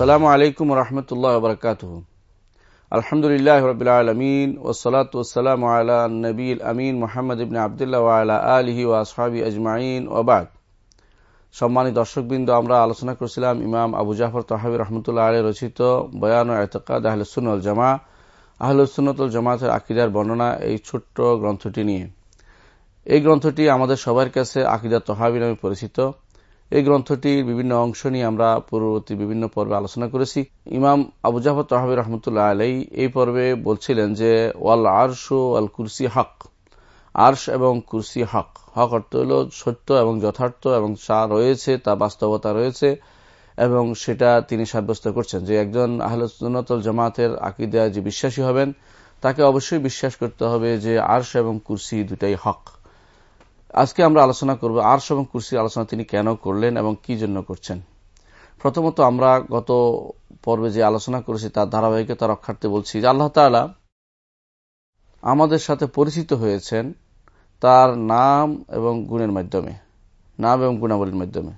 আসসালামু আলাইকুম রহমতুল্লাহ বরকাত আলহামদুলিল্লাহ রবিলামিন ওসলাত ওসালাম আলা নবীল আমিন মোহাম্মদ ইবিন আবদুল্লাহ আলা আলহি ও আসহাবি আজমাইন ওবাদ সম্মানিত দর্শকবৃন্দ, আমরা আলোচনা করেছিলাম ইমাম আবু জাফর তহাবি রহমতুল্লাহ আলী রচিত বয়ান ও এতকাদ আহলুসুল জামা আহলুসুন্নতুল জামাতের আকিদার বর্ণনা এই ছোট্ট গ্রন্থটি নিয়ে। এই গ্রন্থটি আমাদের সবার কাছে আকিদা তহাবি নামে পরিচিত। এই গ্রন্থটির বিভিন্ন অংশ নিয়ে আমরা পূর্ববর্তী বিভিন্ন পর্বে আলোচনা করেছি। ইমাম আবু জাফর তহাবি রহমতুল্লাহ আলাই এই পর্বে বলছিলেন যে, ওয়াল আরশ আল কুরসি হক। আর্শ এবং কুরসি হক। হক অর্থ হল সত্য এবং যথার্থ এবং যা রয়েছে তা বাস্তবতা রয়েছে এবং সেটা তিনি সাব্যস্ত করছেন যে, একজন আহলতল জামাতের আকিদায় যে বিশ্বাসী হবেন, তাকে অবশ্যই বিশ্বাস করতে হবে যে আর্শ এবং কুরসি দুটাই হক। আজকে আমরা আলোচনা করব আর্শ এবং কুরসির আলোচনা তিনি কেন করলেন এবং কি জন্য করছেন। প্রথমত আমরা গত পর্বে যে আলোচনা করেছি তার ধারাবাহিকতা রক্ষার্থে বলছি যে আল্লাহ তালা আমাদের সাথে পরিচিত হয়েছেন তার নাম এবং গুণের মাধ্যমে, নাম এবং গুণাবলীর মাধ্যমে।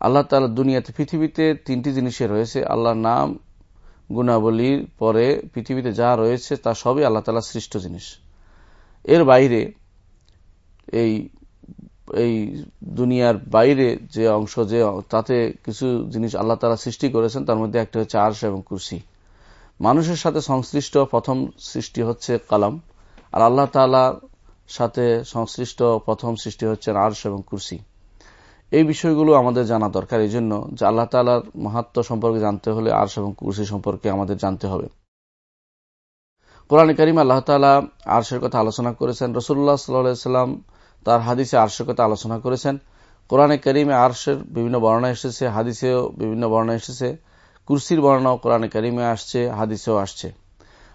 আল্লাহ তালা দুনিয়াতে, পৃথিবীতে তিনটি জিনিসে রয়েছে, আল্লাহর নাম, গুণাবলীর পরে পৃথিবীতে যা রয়েছে তা সবই আল্লাহ তালা সৃষ্ট জিনিস। এর বাইরে এই এই দুনিয়ার বাইরে যে অংশ যে, তাতে কিছু জিনিস আল্লাহ তালা সৃষ্টি করেছেন, তার মধ্যে একটা হচ্ছে আর্শ এবং কুরসি। মানুষের সাথে সংশ্লিষ্ট প্রথম সৃষ্টি হচ্ছে কালাম, আর আল্লাহ তালার সাথে সংশ্লিষ্ট প্রথম সৃষ্টি হচ্ছে আর্শ এবং কুরসি। এই বিষয়গুলো আমাদের জানা দরকার। এই জন্য যে আল্লাহ তালার মাহাত্ম সম্পর্কে জানতে হলে আর্শ এবং কুরসি সম্পর্কে আমাদের জানতে হবে। কোরআন করিম আল্লাহ তালা আর্শের কথা আলোচনা করেছেন রসুল্লাহ সাল্লাম তার হাদিসে আর্শের কথা আলোচনা করেছেন। কোরআনে করিমে আর্শের বিভিন্ন বর্ণনা এসেছে, হাদিসেও বিভিন্ন বর্ণনা এসেছে, কুরসির বর্ণনাও কোরআনে করিমে আসছে, হাদিসেও আসছে।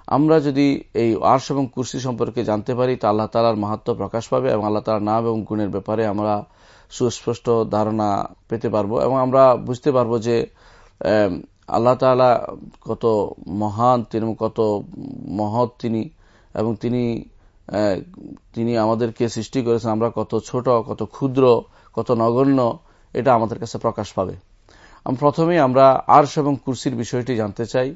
আমরা যদি এই আর্শ এবং কুরসি সম্পর্কে জানতে পারি, তা আল্লাহ তালার মাহাত্ম প্রকাশ পাবে এবং আল্লাহ তালার নাম এবং গুণের ব্যাপারে আমরা সুস্পষ্ট ধারণা পেতে পারব এবং আমরা বুঝতে পারব যে আল্লাহ তালা কত মহান, তিনি কত মহৎ তিনি এবং তিনি তিনি আমাদেরকে সৃষ্টি করেছেন। আমরা কত ছোট, কত ক্ষুদ্র, কত নগণ্য, এটা আমাদের কাছে প্রকাশ পাবে। প্রথমেই আমরা আর্শ এবং কুরসির বিষয়টি জানতে চাই।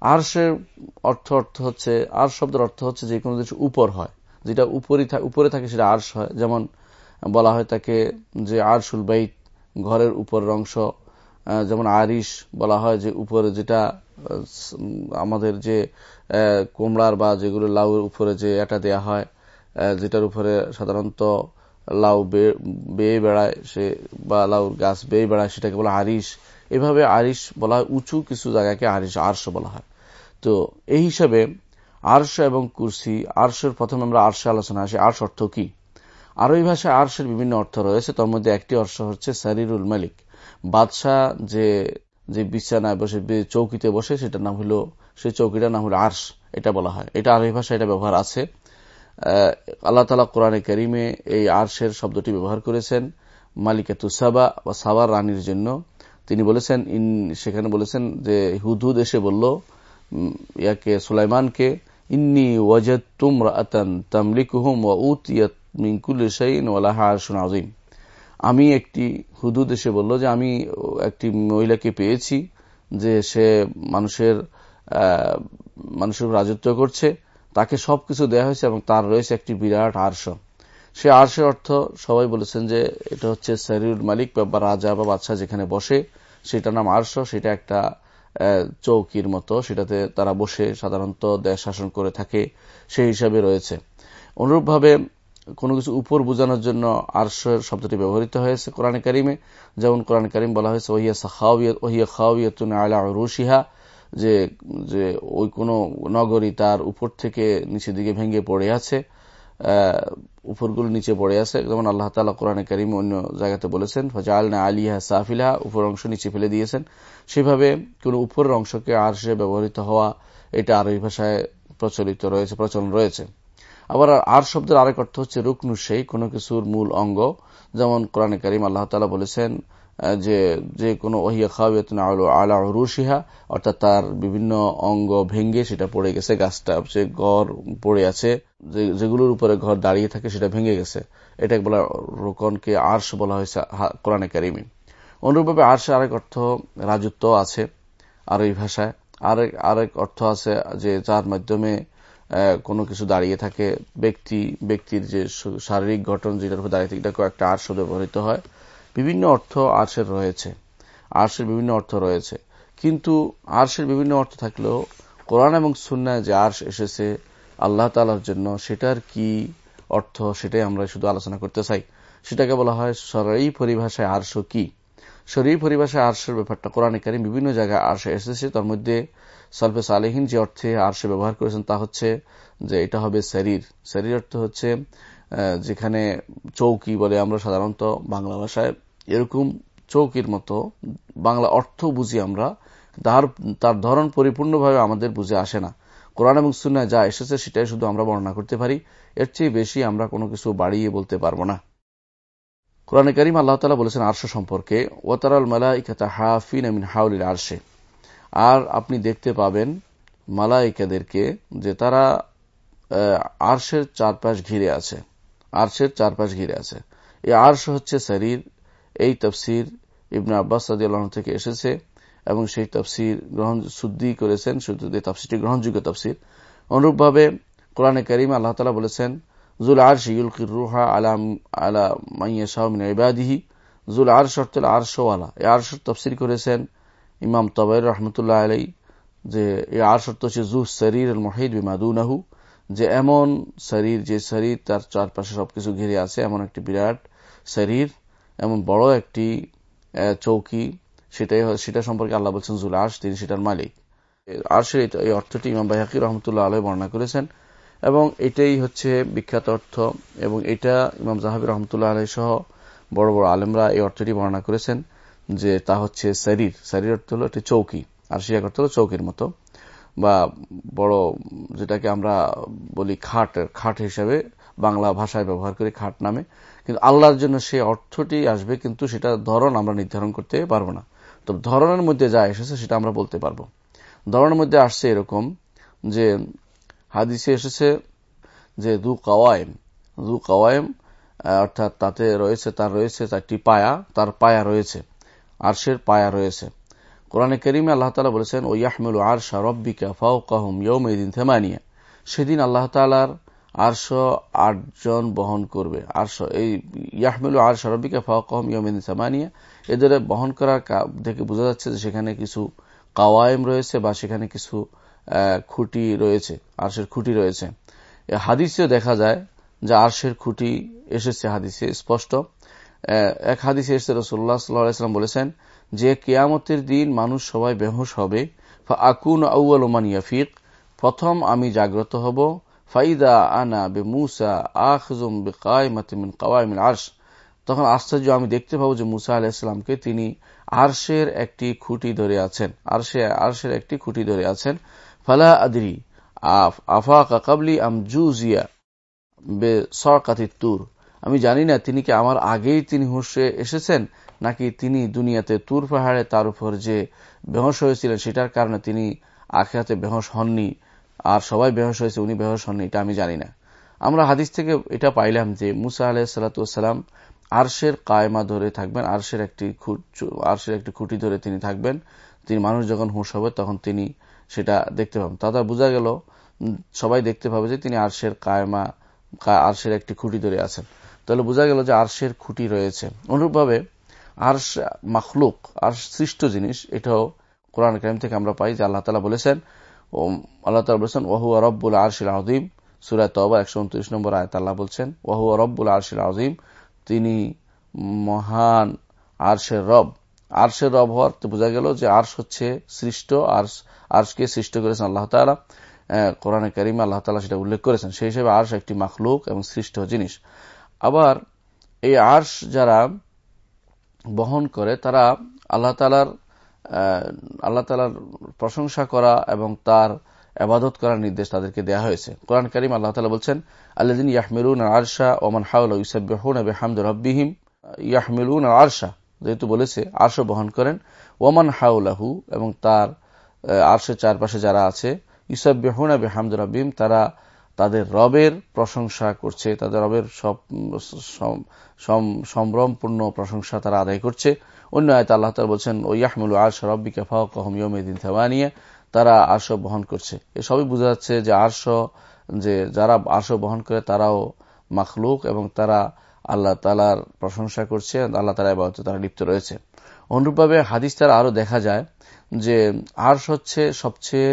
আর্শের অর্থ অর্থ হচ্ছে, আর্শ শব্দের অর্থ হচ্ছে যে কোনো কিছু উপর হয়। যেটা উপরে থাকে সেটা আর্শ হয়। যেমন বলা হয় তাকে যে আরশুল বাইত, ঘরের উপরের অংশ। যেমন আরিশ বলা হয় যে উপরে যেটা আমাদের যে কোমড়ার বা যেগুলো লাউর উপরে যে এটা দেয়া হয় যেটার উপরে সাধারণত লাউ বেয়ে বেড়ায় সে, বা লাউর গাছ বেয়ে বেড়ায় সেটাকে বলা আরিশ। এভাবে আরিশ বলা হয়, উঁচু কিছু জায়গাকে আরিশ, আর্শ বলা হয়। তো এই হিসাবে আর্শ এবং কুরসি, আর্শের প্রথমে আমরা আর্শে আলোচনা আসি। আর্শ অর্থ কি? আরবি ভাষায় আর্শের বিভিন্ন অর্থ রয়েছে, তার মধ্যে একটি অর্থ হচ্ছে সারিরুল মালিক। বাদশাহ যে যে বিছানায় বসে চৌকিতে বসে, সেটার নাম হলো, সেই চৌকিটার নাম হলো আর্শ, এটা বলা হয়। এটা আরবি ভাষায় এটা ব্যবহার আছে। আল্লাহ তালা কোরআনে করিমে এই আর্শের শব্দটি ব্যবহার করেছেন, মালিকাতু সাবা বা সাবার রানীর জন্য। তিনি বলেছেন, ইন, সেখানে বলেছেন যে, হুদহুদ এসে বলল ইয়াকে, সুলাইমানকে, ইন্নি ওয়াজেদ তুম রাতান তামলিকুহুম ওয়া উতিয়াত মিঙ্কুল শাইন ওয়ালাহা আরশুন আজিম আমি একটি হুদুদ এসে বলল যে আমি একটি মহিলাকে পেয়েছি যে সে মানুষের মানুষের রাজত্ব করছে। তাকে সবকিছু দেয়া হয়েছে এবং তার রয়েছে একটি বিরাট আর্শ। সে আর্শের অর্থ সবাই বলেছেন যে এটা হচ্ছে শরীর মালিক বা রাজা বা বাদশাহ যেখানে বসে। সেটার নাম আর্শ, সেটা একটা চৌকির মতো। সেটাতে তারা বসে সাধারণত দেশ শাসন করে থাকে। সেই হিসাবে রয়েছে। অনুরূপভাবে কোনো কিছু উপর বোঝানোর জন্য আরশের শব্দটি ব্যবহৃত হয়েছে কোরআন করিমে, যেমন কোরআন করিম বলা হয়েছে, ওহিয়া খাওয়িয়তুন আলা রুশিহা যে যে ওই কোন নগরী তার উপর থেকে নিচের দিকে ভেঙে পড়ে আছে উপরগুলো নিচে পড়ে আছে। যেমন আল্লাহ তালা কোরআন করিম অন্য জায়গাতে বলেছেন, ফজালনা আলিহা সাফিলা উপর অংশ নিচে ফেলে দিয়েছেন। সেভাবে কোন উপরের অংশকে আরশে ব্যবহৃত হওয়া, এটা আরবি ভাষায় প্রচলিত রয়েছে, প্রচলন রয়েছে। আবার আর শব্দের আরেক অর্থ হচ্ছে রুকনু সেই, কোনো কিছুর মূল অঙ্গ। যেমন কোরআনে করিম আল্লাহ তালা বলেছেন যে যে কোনো ওহিয়া খাওয়াবেতন আলা রুশিহা অর্থাৎ তার বিভিন্ন অঙ্গ ভেঙ্গে সেটা পড়ে গেছে, গাছটা যে ঘর পড়ে আছে যেগুলোর উপরে ঘর দাঁড়িয়ে থাকে সেটা ভেঙে গেছে। এটা বলা রোকনকে আর্শ বলা হয়েছে কোরআনে কারিমি। অনুরূপভাবে আর্শে আরেক অর্থ রাজত্ব আছে আর এই ভাষায়। আরেক আরেক অর্থ আছে যে, যার মাধ্যমে কোনো কিছু দাঁড়িয়ে থাকে, ব্যক্তি, ব্যক্তির যে শারীরিক গঠন যেটার উপর দাঁড়িয়ে থাকে একটা আর্শ ব্যবহৃত হয়। বিভিন্ন অর্থ আর্শের রয়েছে। আর্শের বিভিন্ন অর্থ রয়েছে। কিন্তু আর্শের বিভিন্ন অর্থ থাকলেও কোরআন এবং সুন্নায় যে আর্শ এসেছে, আল্লাহ তালার জন্য সেটার কি অর্থ সেটাই আমরা শুধু আলোচনা করতে চাই। সেটাকে বলা হয় সরাই পরিভাষায় আর্শ কি? শরীর পরিভাষায় আর্শের ব্যাপারটা কোরআনে কারিম বিভিন্ন জায়গায় আর্শে এসেছে, তার মধ্যে সালফে সালেহীন যে অর্থে আর্শে ব্যবহার করেছেন তা হচ্ছে যে এটা হবে শরীর শরীর অর্থ হচ্ছে যেখানে চৌকি বলে আমরা সাধারণত বাংলা ভাষায় এরকম চৌকির মতো বাংলা অর্থ বুঝি আমরা, তার তার ধরন পরিপূর্ণভাবে আমাদের বুঝে আসে না। কোরআন এবং সুন্নায় যা এসেছে সেটাই শুধু আমরা বর্ণনা করতে পারি, এর চেয়ে বেশি আমরা কোনো কিছু বাড়িয়ে বলতে পারব না। কোরআন করিম আল্লাহ তালা বলেছেন আরশ সম্পর্কে ওয়াতারাল মালাইকাতা হাফিন আমিন হাউলিল আরশে। আর আপনি দেখতে পাবেন মালাইকাদেরকে যে তারা আরশের চারপাশ ঘিরে আছে। আরশের চারপাশ ঘিরে আছে। এই আরশ হচ্ছে শরীর। এই তফসির ইবনা আব্বাস সাদিয়াল্লাহ থেকে এসেছে এবং সেই তফসির গ্রহণ শুদ্ধি করেছেন, শুদ্ধ তফসিরটি গ্রহণযোগ্য তফসির। অনুরূপভাবে কোরআনে করিম আল্লাহ তালা বলেছেন, জুল আরশ ইউলকির রুহা আলাম আলা মাইয়া শাহমিন ইবাদিহি। জুল আরশ অর্থ আরশওয়ালা। এই আরশ তফসির করেছেন ইমাম তবাই রহমতুল্লাহ আলাই যে এই আরশ অর্থ হচ্ছে জু শরীর মহিদ বিমাদুনাহু যে এমন শরীর, যে শরীর তার চারপাশে সবকিছু ঘিরে আছে, এমন একটি বিরাট শরীর, এমন বড় একটি চৌকি, সেটাই সেটা সম্পর্কে আল্লাহ বলছেন, জুল আর্শ, তিনি সেটার মালিক। আর্শের এই অর্থটি ইমাম বাহাকি রহমতুল্লাহ আলহ বর্ণনা করেছেন, এবং এটাই হচ্ছে বিখ্যাত অর্থ, এবং এটা ইমাম জাহাবি রহমতুল্লাহ আলহ সহ বড় বড় আলেমরা এই অর্থটি বর্ণনা করেছেন। যে তা হচ্ছে শরীর। শরীর অর্থ হলো একটি চৌকি। আর শিয়া অর্থ হল চৌকির মতো। বা বড় যেটাকে আমরা বলি খাট খাট হিসাবে বাংলা ভাষায় ব্যবহার করি, খাট নামে। কিন্তু আল্লাহর জন্য সে অর্থটি আসবে, কিন্তু সেটা ধরন আমরা নির্ধারণ করতে পারব না। তো ধরনের মধ্যে যা এসেছে সেটা আমরা বলতে পারব। ধরনের মধ্যে আসছে এরকম যে হাদিসে এসেছে যে দু কাওয়াইম দু কাওয়াইম অর্থাৎ তাতে রয়েছে, তার রয়েছে চারটি পায়া, তার পায়া রয়েছে। আরশের পায়া রয়েছে। কোরআনে করিমে আল্লাহ তালা বলেছেন ও ইয়াহমুল আরশা রব্বিকা ফাউ কাহম ইয়ৌমেদিন থেমানিয়া সেদিন আল্লাহ তালার আরশ আটজন বহন করবে। আরশ, এই ইয়াহমিলু আর সরবিকা ফাওয়াকহম ইয়মিন সামানিয়া এদের বহন করার থেকে বোঝা যাচ্ছে যে সেখানে কিছু কাওয়াইম রয়েছে বা সেখানে কিছু খুঁটি রয়েছে, আরশের খুঁটি রয়েছে। হাদিসেও দেখা যায় যে আরশের খুঁটি এসেছে, হাদিসে স্পষ্ট। এক হাদিসে এসে রসুল্লাহ বলেছেন, যে কেয়ামতের দিন মানুষ সবাই বেহস হবে আকুন আউআল ওমান ইয়াফিক, প্রথম আমি জাগ্রত হব, ফাইদা আনা বে মুসা আখজুম বে কায়মাতিমিন কাওয়াইমিন আর্শ। তখন আশ্চর্য, আমি দেখতে পাবো যে মুসা আলাহিসামকে তিনি আরশের একটি খুঁটি ধরে আছেন, আরশে, আরশের একটি খুঁটি ধরে আছেন। ফালা আদরি, আফা কাকাবলি আম জুজিয়া বে সরকাতির তুর। আমি জানি না তিনি কি আমার আগেই তিনি হুসে এসেছেন, নাকি তিনি দুনিয়াতে তুর পাহাড়ে তার উপর যে বেহস হয়েছিলেন সেটার কারণে তিনি আখেরাতে বেহস হননি, আর সবাই বেহস হয়েছে, উনি বেহস হননি, এটা আমি জানি না। আমরা হাদিস থেকে এটা পাইলাম যে মুসা আলাহ সাল্লাতাম আরশের কায়মা ধরে থাকবেন, আরশের একটি আরশের একটি খুঁটি ধরে তিনি থাকবেন। তিনি মানুষ যখন হুঁশ হবে তখন তিনি সেটা দেখতে পাবেন। তাদের বোঝা গেল সবাই দেখতে পাবে যে তিনি আরশের কায়মা আরশের একটি খুঁটি ধরে আছেন। তাহলে বোঝা গেল যে আরশের খুঁটি রয়েছে। অনুরূপভাবে আরশ মাখলুক আর সৃষ্ট জিনিস, এটাও কোরআন কারিম থেকে আমরা পাই যে আল্লাহ তালা বলেছেন আল্লাহ তালা বলছেন ওহু রব্বুল আরশিল আউদিম সুরায় তবা একশো উনত্রিশ নম্বর আয়ত আল্লাহ বলছেন ওহু রব্বুল আরশিল আউদিম তিনি মহান আরশের রব। আরশের রব হওয়ার বোঝা গেল যে আর্শ হচ্ছে সৃষ্ট, আর্শ, আর্শকে সৃষ্ট করেছেন আল্লাহ তালা কোরআনে করিমে আল্লাহ তালা সেটা উল্লেখ করেছেন। সেই হিসেবে আর্শ একটি মাখলুক এবং সৃষ্ট জিনিস। আবার এই আর্শ যারা বহন করে, তারা আল্লাহ তালার আল্লাহ তালার প্রশংসা করা এবং তার আবাদত করার নির্দেশ তাদেরকে দেওয়া হয়েছে। কোরআন করিম আল্লাহ তালা বলছেন আল্লাদিন ইয়াহমিলুন আরশা ওমান হাউল ইসাবিহুন হামদ রব্বিহিম। ইয়াহমিলুন আরশা, যেহেতু বলেছে আরশ বহন করেন। ওমান হাউলাহু এবং তার আরশের চারপাশে যারা আছে ইসাবিহুন আবে হামদ রব্বিহিম, তারা তাদের রবের প্রশংসা করছে, তাদের রবের সব সম্ভ্রমপূর্ণ প্রশংসা তারা আদায় করছে। অন্য আয়তা আল্লাহ তালা বলছেন ও ইয়াহমুল আশ রব্বিকা ফাহমিয়মেদিন থেমানিয়া তারা আর্শ বহন করছে। এসবই বোঝা যাচ্ছে যে আর্শ যে যারা আর্শ বহন করে তারাও মাখলুক এবং তারা আল্লাহ তালার প্রশংসা করছে, আল্লাহ তালা এবার তারা লিপ্ত রয়েছে। অনুরূপভাবে হাদিস তারা আরও দেখা যায় যে আর্শ হচ্ছে সবচেয়ে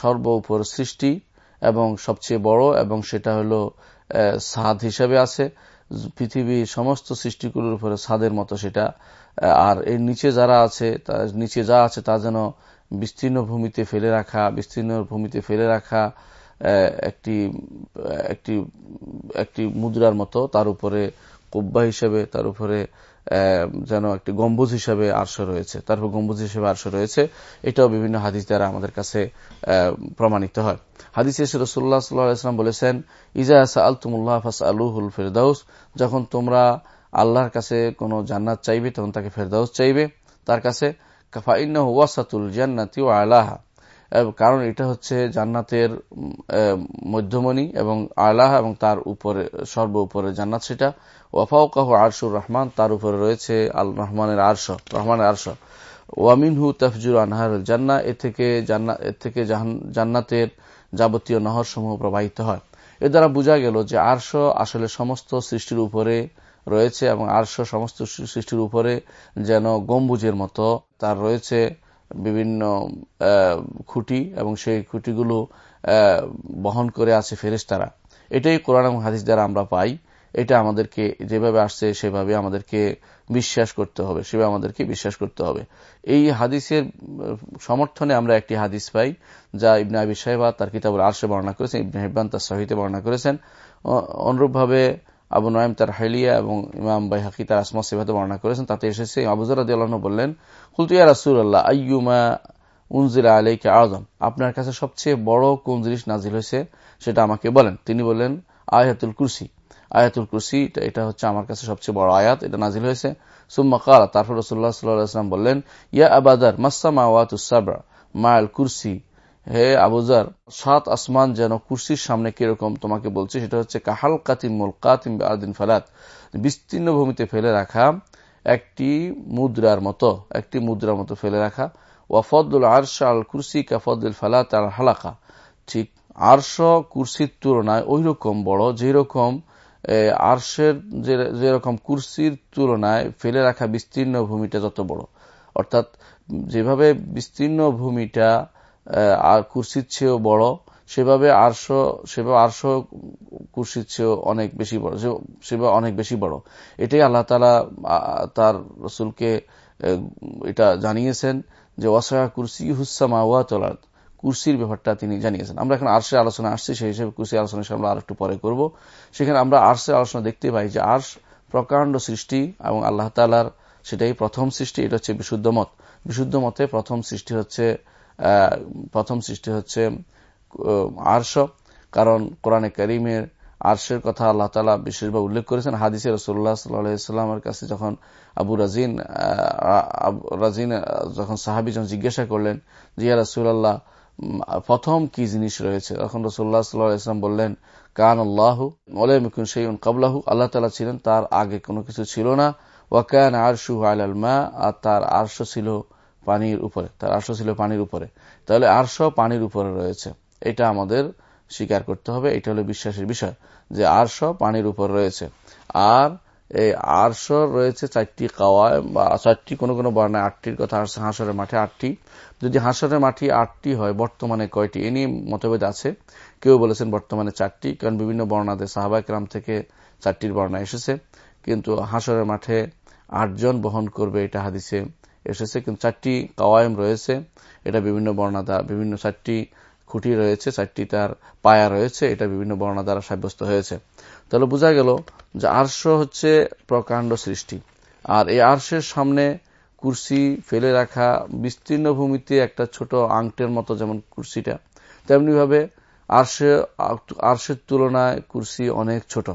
সর্ব উপর সৃষ্টি। এবং সবচেয়ে বড় এবং সেটা হলো সাদ হিসেবে আছে। পৃথিবীর সমস্ত সৃষ্টিগুলোর উপরে সাদের মতো সেটা। আর এর নিচে যারা আছে নিচে যা আছে তা যেন বিস্তীর্ণ ভূমিতে ফেলে রাখা, বিস্তীর্ণ ভূমিতে ফেলে রাখা একটি একটি একটি মুদ্রার মতো তার উপরে, কুব্বা হিসেবে তার উপরে যেন একটি গম্বুজ হিসেবে আর্শ রয়েছে। তারপর গম্বুজ হিসেবে আর্শ রয়েছে। এটাও বিভিন্ন হাদিস দ্বারা আমাদের কাছে প্রমাণিত হয়। হাদিস রসুল্লাহ সাল্লাম বলেছেন, ইজা আলতুমুল্লাহ ফাস আলুহুল ফেরদাউস যখন তোমরা আল্লাহর কাছে কোনো জান্নাত চাইবে, তখন তাকে ফেরদাউস চাইবে। তার কাছে কাফাইন্না ওয়াসাতুল জান্নাতি ও আলাহা কারণ এটা হচ্ছে জান্নাতের মধ্যমণি এবং আলাহা এবং তার উপরে, সর্ব উপরে জান্নাত সেটা। ওয়াফাউকাহ আরশুর রহমান, তার উপরে রয়েছে আল রহমানের আরশ রহমানের আরশ। ওয়ামিনহু তফজুর আনহার জান্না এ থেকে এর থেকে জান্নাতের যাবতীয় নহর সমূহ প্রবাহিত হয়। এ দ্বারা বোঝা গেল যে আরশ আসলে সমস্ত সৃষ্টির উপরে রয়েছে এবং আরশ সমস্ত সৃষ্টির উপরে যেন গম্বুজের মতো তার রয়েছে। বিভিন্ন খুঁটি এবং সেই খুঁটিগুলো বহন করে আছে ফেরেস্তারা এটাই কোরআন এবং হাদিস দ্বারা আমরা পাই। এটা আমাদেরকে যেভাবে আসছে সেভাবে আমাদেরকে বিশ্বাস করতে হবে, সেভাবে আমাদেরকে বিশ্বাস করতে হবে। এই হাদিসের, সমর্থনে আমরা একটি হাদিস পাই, যা ইবনে আবি সাহেবা তার কিতাবুল আরশে বর্ণনা করেছেন, ইবনে হেব্বান তার সহিতে বর্ণনা করেছেন। অনুরূপভাবে আবু নয়ম তার হাইলিয়া এবং ইমাম বাই হাকি তার আসমা সেভাতে বর্ণনা করেছেন। তাতে এসেছে আবুজর আল্লাহ বললেন হুলতুয়া রাসুল আল্লাহ আইয়ুমা উনজিরা আলাইকে আজম আপনার কাছে সবচেয়ে বড় কোন জিনিস নাজিল হয়েছে সেটা আমাকে বলেন। তিনি বললেন, আয়াতুল কুরসি। আয়াতুল কুরসি, এটা হচ্ছে আমার কাছে সবচেয়ে বড় আয়াত, এটা নাজিল হয়েছে। সুম্মা কালা, তারপর রসুল্লাহ সাল্লাম বললেন, ইয়া আবাদার মাসামা ওয়াতুসাবরা মায়াল কুরসি। হে আবুজার সাত আসমান যেন কুর্সির সামনে কীরকম তোমাকে বলছে, সেটা হচ্ছে কাহাল কাতিম কাতিম আদিন ফালাত। বিস্তীর্ণ ভূমিতে ফেলে রাখা একটি মুদ্রার মতো, একটি মুদ্রার মতো ফেলে রাখা। ওয়াফদুল আরশ আল কুরসি কাফদুল ফালাত আল হালাকা। ঠিক, আরশ কুরসির তুলনায় ওই রকম বড়, যেরকম আরশের যেরকম কুরসির তুলনায় ফেলে রাখা বিস্তীর্ণ ভূমিটা যত বড়। অর্থাৎ, যেভাবে বিস্তীর্ণ ভূমিটা আর কুরসির চেয়েও বড়। সেভাবে আরশো সেভাবে আরশো কুরসির চেয়েও অনেক বেশি বড় সেভাবে অনেক বেশি বড়। এটাই আল্লাহ তালা তার রসুলকে এটা জানিয়েছেন যে ওয়াসা কুরসি হুসামা ওয়া তোলার কুরসির ব্যাপারটা তিনি জানিয়েছেন। আমরা এখন আর্শের আলোচনা আসছি, সেই হিসেবে কুরসি আলোচনা আমরা আর একটু পরে করব। সেখানে আমরা আর্শের আলোচনা দেখতে পাই যে, আর্শ প্রকাণ্ড সৃষ্টি এবং আল্লাহ তালার সেটাই প্রথম সৃষ্টি, এটা হচ্ছে বিশুদ্ধ মত। বিশুদ্ধ মতে প্রথম সৃষ্টি হচ্ছে প্রথম সৃষ্টি হচ্ছে আর্শ। কারণ কোরআনে করিমের আর্শের কথা আল্লাহ তালা বিশেষভাবে উল্লেখ করেছেন। হাদিসে রসুল্লাহ সাল্লাহামের কাছে যখন আবু রাজিন রাজিন যখন সাহাবি যখন জিজ্ঞাসা করলেন জিয়া রসুল্লাহ প্রথম কি জিনিস রয়েছে? তখন রসুল্লাহ সাল্লাহাম বললেন কান আল্লাহ ওলাইমুকুন সেইন কাবলাহু। আল্লাহ তালা ছিলেন, তার আগে কোনো কিছু ছিল না। ওয়াকান আরশু আল মা, আর তার আর্শ ছিল পানির উপরে, তার আর্শ ছিল পানির উপরে। তাহলে আর্শ পানির উপরে রয়েছে। এটা আমাদের স্বীকার করতে হবে, এটা হলো বিশ্বাসের বিষয় যে আর্শ পানির উপর রয়েছে। আর এই আর্শ রয়েছে চারটি কাওয়ায়, বা চারটি কোনো কোনো বর্ণায় আটটির কথা আসছে, হাঁসরের মাঠে আটটি। যদি হাঁসরের মাঠে আটটি হয়, বর্তমানে কয়টি? এ নিয়ে মতভেদ আছে। কেউ বলেছেন বর্তমানে চারটি, কারণ বিভিন্ন বর্ণাতে সাহাবাইকরাম থেকে চারটির বর্ণা এসেছে। কিন্তু হাঁসরের মাঠে আটজন বহন করবে এটা হাদিসে এসেছে, কিন্তু চারটি কাওয়ায়ম রয়েছে। এটা বিভিন্ন বর্ণাদা, বিভিন্ন চারটি খুঁটি রয়েছে, চারটি তার পায়া রয়েছে, এটা বিভিন্ন বর্ণা দ্বারা সাব্যস্ত হয়েছে। তাহলে বোঝা গেল যে আর্শ হচ্ছে প্রকাণ্ড সৃষ্টি। আর এই আর্শের সামনে কুর্সি ফেলে রাখা বিস্তীর্ণ ভূমিতে একটা ছোট আংটের মতো যেমন কুর্সিটা, তেমনিভাবে আর্শে, আর্শের তুলনায় কুর্সি অনেক ছোট।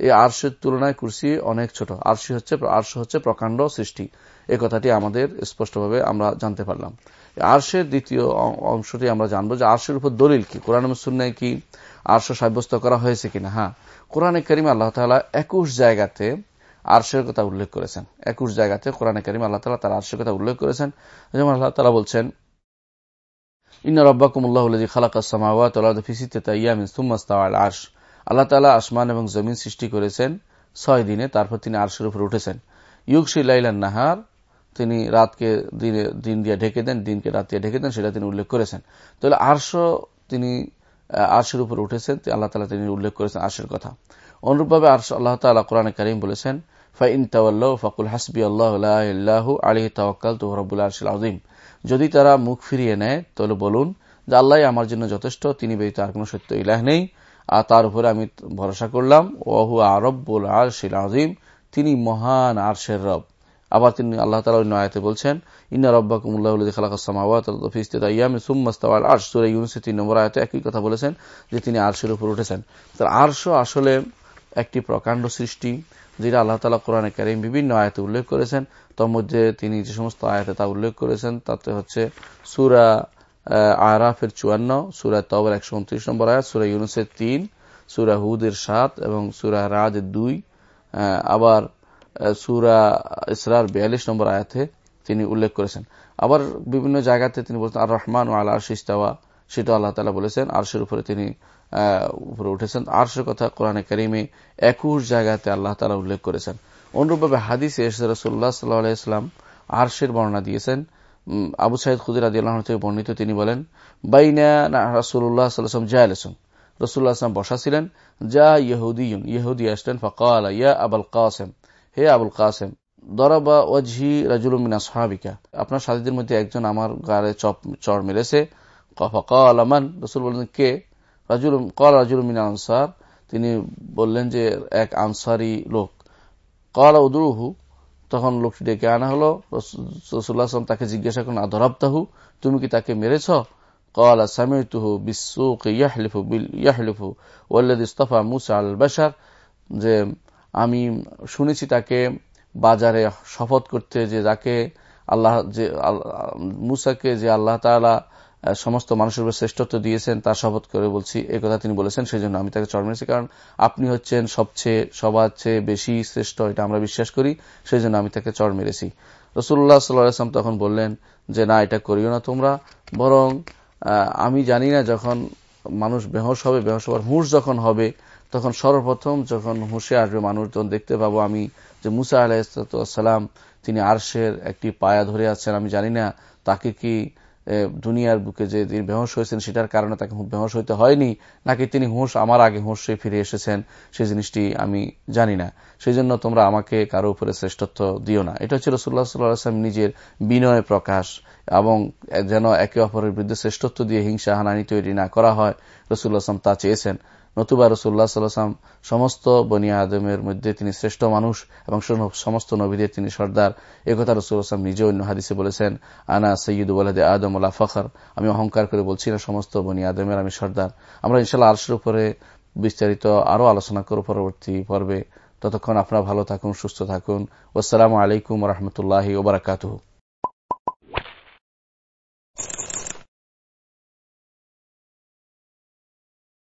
এই আর্শের তুলনায় কুরসি অনেক ছোট। আরশি হচ্ছে, আর্শ হচ্ছে প্রকাণ্ড সৃষ্টি। এ কথাটি আমাদের স্পষ্টভাবে আমরা জানতে পারলাম। আরশের দ্বিতীয় অংশটি আমরা জানব যে আরশের উপর দলিল কি? কোরআন সুন্নায় কি আরশ সাব্যস্ত করা হয়েছে কিনা? হ্যাঁ। কোরআনে করিম আল্লাহ তালা একুশ জায়গাতে আরশের কথা উল্লেখ করেছেন। একুশ জায়গাতে কোরআনে করিম আল্লাহ তালা তার আরশের কথা উল্লেখ করেছেন। যেমন আল্লাহ তালা বলছেন, ইন্না রব্বাকুমুল্লাহ খালাকা আরশ। আল্লাহ তালা আসমান এবং জমিন সৃষ্টি করেছেন ছয় দিনে, তারপর তিনি আরশের উপর উঠেছেন। ইউকশি লাইলান নাহার তিনি রাতকে দিনে, দিন দিয়ে ঢেকে দেন, দিনকে রাত দিয়ে ঢেকে দেন, সেটা তিনি উল্লেখ করেছেন। তাহলে আরশ তিনি আরশের উপর উঠেছেন আল্লাহ তালা তিনি উল্লেখ করেছেন আরশের কথা। অনুরূপভাবে আরশ আল্লাহ তালা কোরআন করিম বলেছেন, ফাইন তাওয়াল্লাহ ফাকুল হাসবি আল্লাহ আলী তাওয়াক্কাল তো রব্বুল আরশিল আজিম যদি তারা মুখ ফিরিয়ে নেয়, তাহলে বলুন যে আল্লাহ আমার জন্য যথেষ্ট, তিনি ব্যতীত আর কোন সত্য ইলাহ নেই। আর তার উপরে আমি ভরসা করলাম ওহু আরব্বুল আরশিল আজিম তিনি মহান আরশের রব। আবার তিনি আল্লাহ তালা অন্য আয়তে বলছেন, ইন্না রব্বাকুমুল্লাহ আর্শ। সুরে ইউনিসে তিন নম্বর আয়তে একই কথা বলেছেন যে তিনি আরশের উপর উঠেছেন। তার আরশ আসলে একটি প্রকাণ্ড সৃষ্টি, যেটা আল্লাহ তালা কোরআনে কারিম বিভিন্ন আয়তে উল্লেখ করেছেন। তার মধ্যে তিনি যে সমস্ত আয়াতে তা উল্লেখ করেছেন, তাতে হচ্ছে সুরা আরাফের চুয়ান্ন, সুরা তবর একশো উনত্রিশ নম্বর আয়াত, সুরা ইউনুসের তিন, সুরা হুদের সাত এবং সুরা রাজ দুই আবার সুরা ইসরার বিয়াল্লিশ নম্বর আয়াতে তিনি উল্লেখ করেছেন। আবার বিভিন্ন জায়গাতে তিনি বলছেন আর রহমান ও আল্লাহ শিস্তাওয়া সেটা আল্লাহ তালা বলেছেন, আরশের উপরে তিনি উপরে উঠেছেন। আরশের কথা কোরআনে করিমে একুশ জায়গাতে আল্লাহ তালা উল্লেখ করেছেন। অনুরূপভাবে হাদিসে রসুল্লাহ সাল্লাহ ইসলাম আরশের বর্ণনা দিয়েছেন। আবু সাইদ খুদির আদি আল্লাহ থেকে বর্ণিত তিনি বলেন, বাইনা রাসুল্লাহ সাল্লাম জা আলসম রসুল্লাহ আসলাম বসা ছিলেন, যা ইহুদিউন ইহুদি আসলেন, ফকাল ইয়া আবুল কাসেম। হে আবুল কাসেম, দরাবা ওয়াজহি রাজুল মিনা সাহাবিকা আপনার সাথীদের মধ্যে একজন আমার গাড়ে চপ, চড় মেরেছে। কলামান আমান রসুল বললেন, কে? রাজুল কল রাজুল মিনা আনসার। তিনি বললেন যে, এক আনসারি লোক। কল উদুরুহু, তখন লোকটি ডেকে আনা হলো। রসুল্লাহাম তাকে জিজ্ঞাসা করেন আদরাবতাহু, তুমি কি তাকে মেরেছ? কলা, সামিতুহু বিশ্বকে ইয়াহলিফু ইয়াহলিফু ওয়াল্লাদ ইস্তফা মুসা আল বাসার যে আমি শুনেছি তাকে বাজারে শপথ করতে যে যাকে আল্লাহ যে মুসাকে যে আল্লাহ তালা সমস্ত মানুষের উপর শ্রেষ্ঠত্ব দিয়েছেন, তার শপথ করে বলছি এই কথা তিনি বলেছেন সেই জন্য আমি তাকে চড় মেরেছি কারণ আপনি হচ্ছেন সবচেয়ে, সবার চেয়ে বেশি শ্রেষ্ঠ, এটা আমরা বিশ্বাস করি সেই জন্য আমি তাকে চর মেরেছি। রসুল্লাহ সাল্লাম তখন বললেন যে, না, এটা করিও না তোমরা। বরং আমি জানি না যখন মানুষ বেহস হবে, বেহস হবার হুঁশ যখন হবে তখন সর্বপ্রথম যখন হুঁশে আসবে মানুষ তখন দেখতে পাবো আমি যে মুসা আলাহিসাম তিনি আরশের একটি পায়া ধরে আছেন, আমি জানি না তাকে কি দুনিয়ার বুকে যে তিনি বেহস হয়েছেন সেটার কারণে তাকে বেহস হইতে হয়নি, নাকি তিনি হুঁশ আমার আগে হুঁশে ফিরে এসেছেন সেই জিনিসটি আমি জানি না। সেই জন্য তোমরা আমাকে কারও উপরে শ্রেষ্ঠত্ব দিও না। এটা হচ্ছে রসুল্লাহ সাল্লাম নিজের বিনয় প্রকাশ এবং যেন একে অপরের বিরুদ্ধে শ্রেষ্ঠত্ব দিয়ে হিংসা হানানি তৈরি না করা হয় রসুল্লাহ আসলাম তা চেয়েছেন। নতুবা রসুল্লাহ সাল্লাম সমস্ত বনিয়া আদমের মধ্যে তিনি শ্রেষ্ঠ মানুষ এবং সমস্ত নবীদের তিনি সর্দার। একথা রসুল আসলাম নিজে অন্য হাদিসে বলেছেন, আনা সৈয়দ ওয়ালাদে আদম আল্লাহ ফখর। আমি অহংকার করে বলছি না সমস্ত বনিয়া আদমের, আমি সর্দার। আমরা ইনশাল্লাহ আরশের উপরে বিস্তারিত আরও আলোচনা করব পরবর্তী পর্বে। ততক্ষণ আপনারা ভালো থাকুন, সুস্থ থাকুন। ওসালামু আলাইকুম রহমতুল্লাহ ওবরাকাতু